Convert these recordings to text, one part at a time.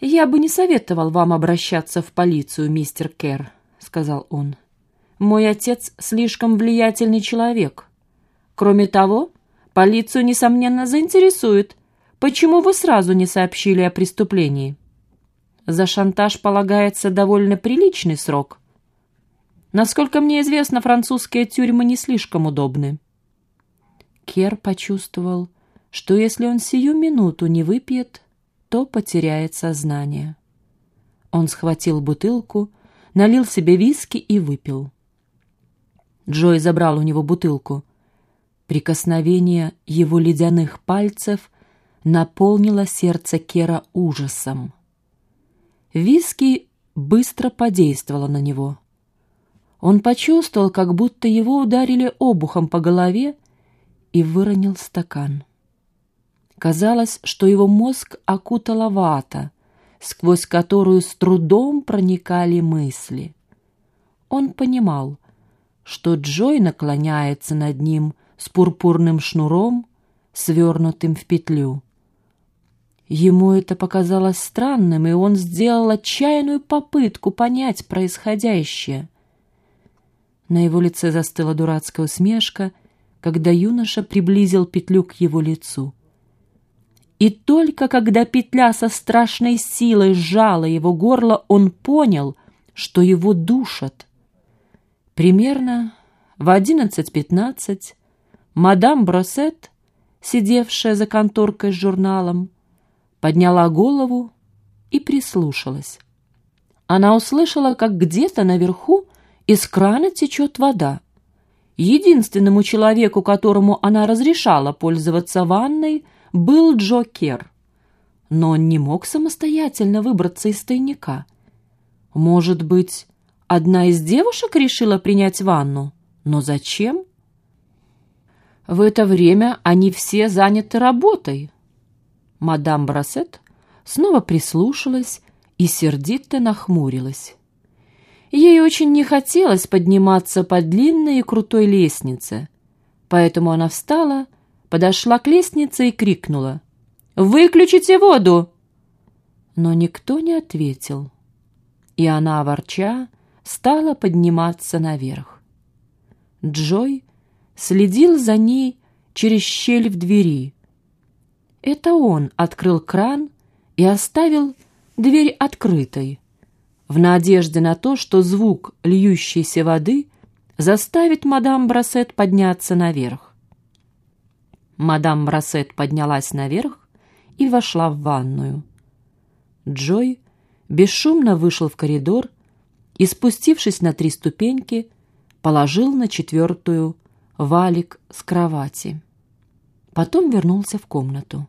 «Я бы не советовал вам обращаться в полицию, мистер Керр», — сказал он. «Мой отец слишком влиятельный человек. Кроме того, полицию, несомненно, заинтересует, почему вы сразу не сообщили о преступлении. За шантаж полагается довольно приличный срок. Насколько мне известно, французские тюрьмы не слишком удобны». Кер почувствовал, что если он сию минуту не выпьет, то потеряет сознание. Он схватил бутылку, налил себе виски и выпил. Джой забрал у него бутылку. Прикосновение его ледяных пальцев наполнило сердце Кера ужасом. Виски быстро подействовало на него. Он почувствовал, как будто его ударили обухом по голове и выронил стакан. Казалось, что его мозг окутала вата, сквозь которую с трудом проникали мысли. Он понимал, что Джой наклоняется над ним с пурпурным шнуром, свернутым в петлю. Ему это показалось странным, и он сделал отчаянную попытку понять происходящее. На его лице застыла дурацкая усмешка, когда юноша приблизил петлю к его лицу. И только когда петля со страшной силой сжала его горло, он понял, что его душат. Примерно в одиннадцать пятнадцать мадам Бросет, сидевшая за конторкой с журналом, подняла голову и прислушалась. Она услышала, как где-то наверху из крана течет вода. Единственному человеку, которому она разрешала пользоваться ванной – был Джо Кер. Но он не мог самостоятельно выбраться из тайника. Может быть, одна из девушек решила принять ванну? Но зачем? В это время они все заняты работой. Мадам Брасет снова прислушалась и сердито нахмурилась. Ей очень не хотелось подниматься по длинной и крутой лестнице, поэтому она встала подошла к лестнице и крикнула. «Выключите воду!» Но никто не ответил, и она, ворча, стала подниматься наверх. Джой следил за ней через щель в двери. Это он открыл кран и оставил дверь открытой, в надежде на то, что звук льющейся воды заставит мадам Брасет подняться наверх. Мадам Брасет поднялась наверх и вошла в ванную. Джой бесшумно вышел в коридор и, спустившись на три ступеньки, положил на четвертую валик с кровати. Потом вернулся в комнату.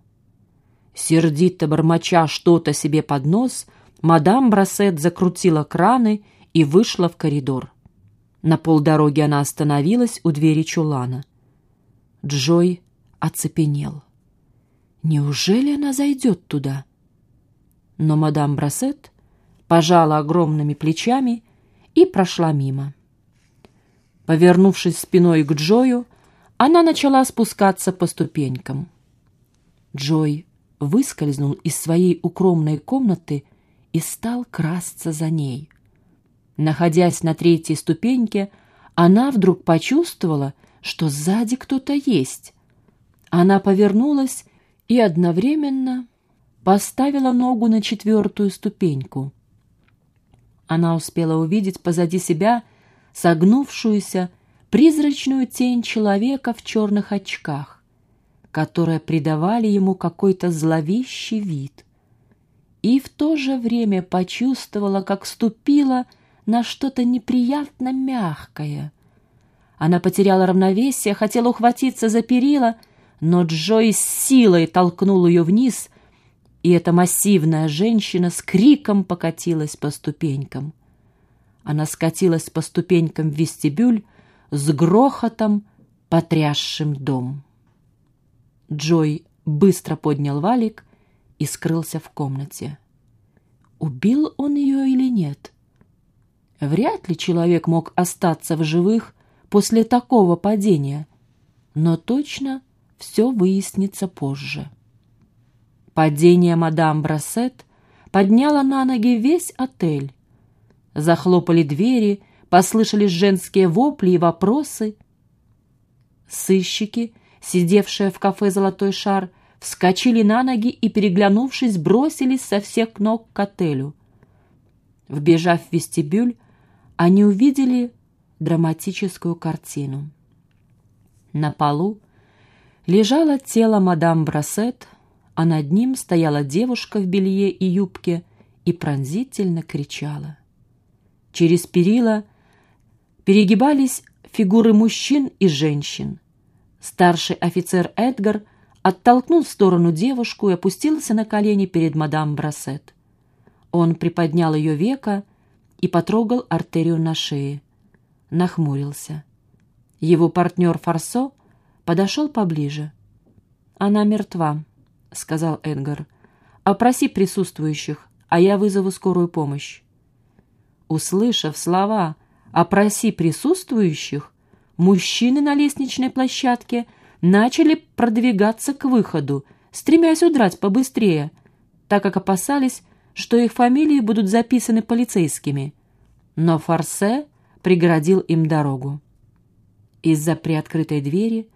Сердито бормоча что-то себе под нос, мадам Брасет закрутила краны и вышла в коридор. На полдороги она остановилась у двери чулана. Джой оцепенел. Неужели она зайдет туда? Но мадам Брасет пожала огромными плечами и прошла мимо. Повернувшись спиной к Джою, она начала спускаться по ступенькам. Джой выскользнул из своей укромной комнаты и стал красться за ней. Находясь на третьей ступеньке, она вдруг почувствовала, что сзади кто-то есть. Она повернулась и одновременно поставила ногу на четвертую ступеньку. Она успела увидеть позади себя согнувшуюся призрачную тень человека в черных очках, которые придавали ему какой-то зловещий вид. И в то же время почувствовала, как ступила на что-то неприятно мягкое. Она потеряла равновесие, хотела ухватиться за перила — но Джой с силой толкнул ее вниз, и эта массивная женщина с криком покатилась по ступенькам. Она скатилась по ступенькам в вестибюль с грохотом, потрясшим дом. Джой быстро поднял валик и скрылся в комнате. Убил он ее или нет? Вряд ли человек мог остаться в живых после такого падения, но точно все выяснится позже. Падение мадам Брассет подняла на ноги весь отель. Захлопали двери, послышались женские вопли и вопросы. Сыщики, сидевшие в кафе «Золотой шар», вскочили на ноги и, переглянувшись, бросились со всех ног к отелю. Вбежав в вестибюль, они увидели драматическую картину. На полу лежало тело мадам Брасет, а над ним стояла девушка в белье и юбке и пронзительно кричала. Через перила перегибались фигуры мужчин и женщин. Старший офицер Эдгар оттолкнул в сторону девушку и опустился на колени перед мадам Брасет. Он приподнял ее века и потрогал артерию на шее. Нахмурился. Его партнер Фарсо подошел поближе. «Она мертва», — сказал Эдгар. «Опроси присутствующих, а я вызову скорую помощь». Услышав слова «опроси присутствующих», мужчины на лестничной площадке начали продвигаться к выходу, стремясь удрать побыстрее, так как опасались, что их фамилии будут записаны полицейскими. Но Форсе преградил им дорогу. Из-за приоткрытой двери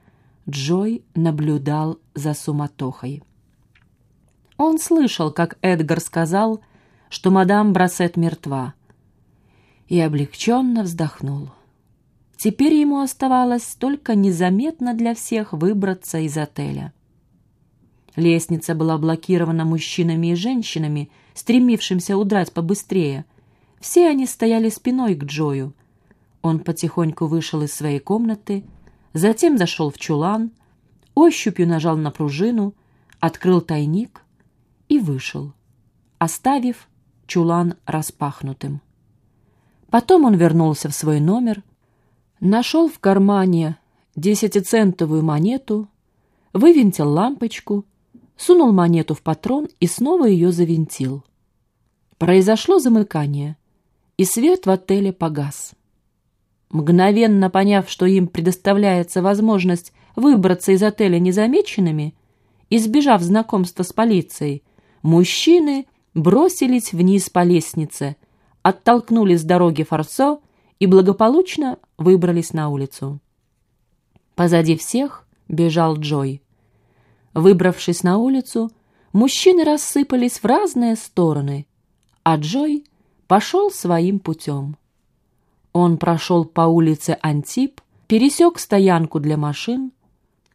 Джой наблюдал за суматохой. Он слышал, как Эдгар сказал, что мадам Брасет мертва и облегченно вздохнул. Теперь ему оставалось только незаметно для всех выбраться из отеля. Лестница была блокирована мужчинами и женщинами, стремившимся удрать побыстрее. Все они стояли спиной к Джою. Он потихоньку вышел из своей комнаты, затем зашел в чулан, ощупью нажал на пружину, открыл тайник и вышел, оставив чулан распахнутым. Потом он вернулся в свой номер, нашел в кармане десятицентовую монету, вывинтил лампочку, сунул монету в патрон и снова ее завинтил. Произошло замыкание, и свет в отеле погас. Мгновенно поняв, что им предоставляется возможность выбраться из отеля незамеченными, избежав знакомства с полицией, мужчины бросились вниз по лестнице – оттолкнули с дороги Форсо и благополучно выбрались на улицу. Позади всех бежал Джой. Выбравшись на улицу, мужчины рассыпались в разные стороны, а Джой пошел своим путем. Он прошел по улице Антип, пересек стоянку для машин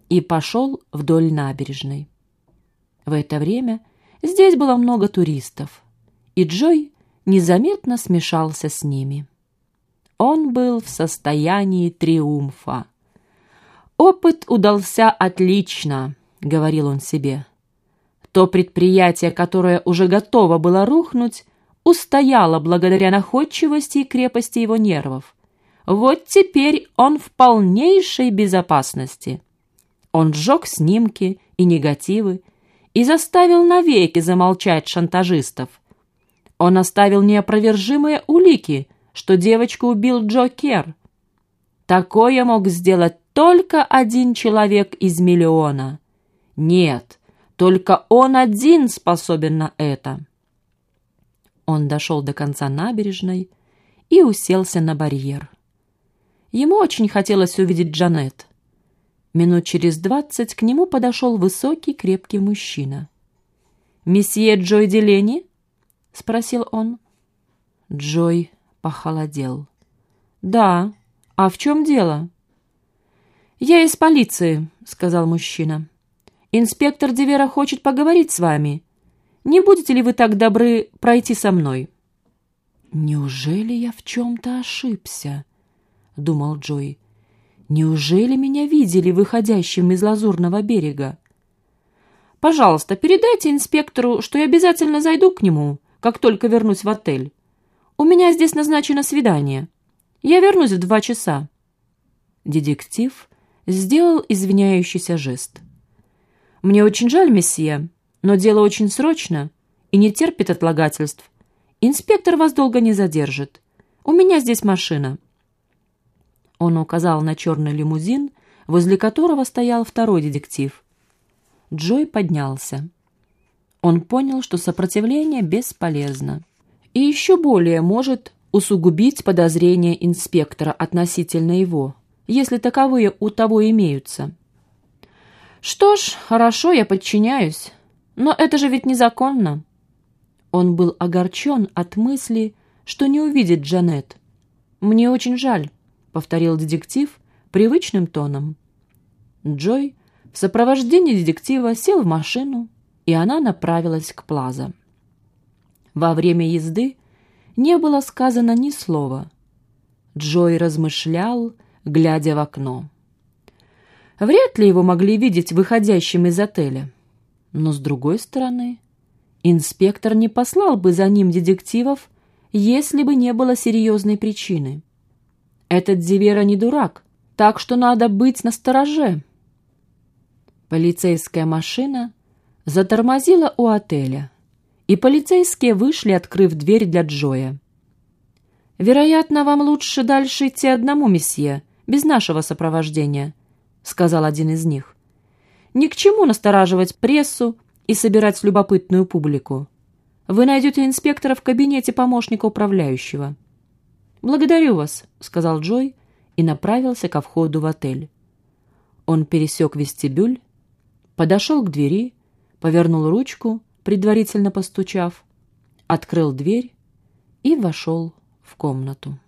и пошел вдоль набережной. В это время здесь было много туристов, и Джой незаметно смешался с ними. Он был в состоянии триумфа. «Опыт удался отлично», — говорил он себе. То предприятие, которое уже готово было рухнуть, устояло благодаря находчивости и крепости его нервов. Вот теперь он в полнейшей безопасности. Он сжег снимки и негативы и заставил навеки замолчать шантажистов — он оставил неопровержимые улики, что девочку убил Джо Кер. Такое мог сделать только один человек из миллиона. Нет, только он один способен на это. Он дошел до конца набережной и уселся на барьер. Ему очень хотелось увидеть Джанет. Минут через двадцать к нему подошел высокий крепкий мужчина. «Месье Джой Делени?» — спросил он. Джой похолодел. «Да. А в чем дело?» «Я из полиции», — сказал мужчина. «Инспектор Девера хочет поговорить с вами. Не будете ли вы так добры пройти со мной?» «Неужели я в чем-то ошибся?» — думал Джой. «Неужели меня видели выходящим из Лазурного берега?» «Пожалуйста, передайте инспектору, что я обязательно зайду к нему», как только вернусь в отель. У меня здесь назначено свидание. Я вернусь в два часа». Детектив сделал извиняющийся жест. «Мне очень жаль, месье, но дело очень срочно и не терпит отлагательств. Инспектор вас долго не задержит. У меня здесь машина». Он указал на черный лимузин, возле которого стоял второй детектив. Джой поднялся. Он понял, что сопротивление бесполезно. И еще более может усугубить подозрения инспектора относительно его, если таковые у того имеются. «Что ж, хорошо, я подчиняюсь. Но это же ведь незаконно». Он был огорчен от мысли, что не увидит Джанет. «Мне очень жаль», — повторил детектив привычным тоном. Джой в сопровождении детектива сел в машину, и она направилась к Плаза. Во время езды не было сказано ни слова. Джой размышлял, глядя в окно. Вряд ли его могли видеть выходящим из отеля. Но, с другой стороны, инспектор не послал бы за ним детективов, если бы не было серьезной причины. Этот Зивера не дурак, так что надо быть настороже. Полицейская машина затормозила у отеля, и полицейские вышли, открыв дверь для Джоя. «Вероятно, вам лучше дальше идти одному, месье, без нашего сопровождения», — сказал один из них. «Ни к чему настораживать прессу и собирать любопытную публику. Вы найдете инспектора в кабинете помощника управляющего». «Благодарю вас», — сказал Джой и направился ко входу в отель. Он пересек вестибюль подошел к двери, повернул ручку, предварительно постучав, открыл дверь и вошел в комнату.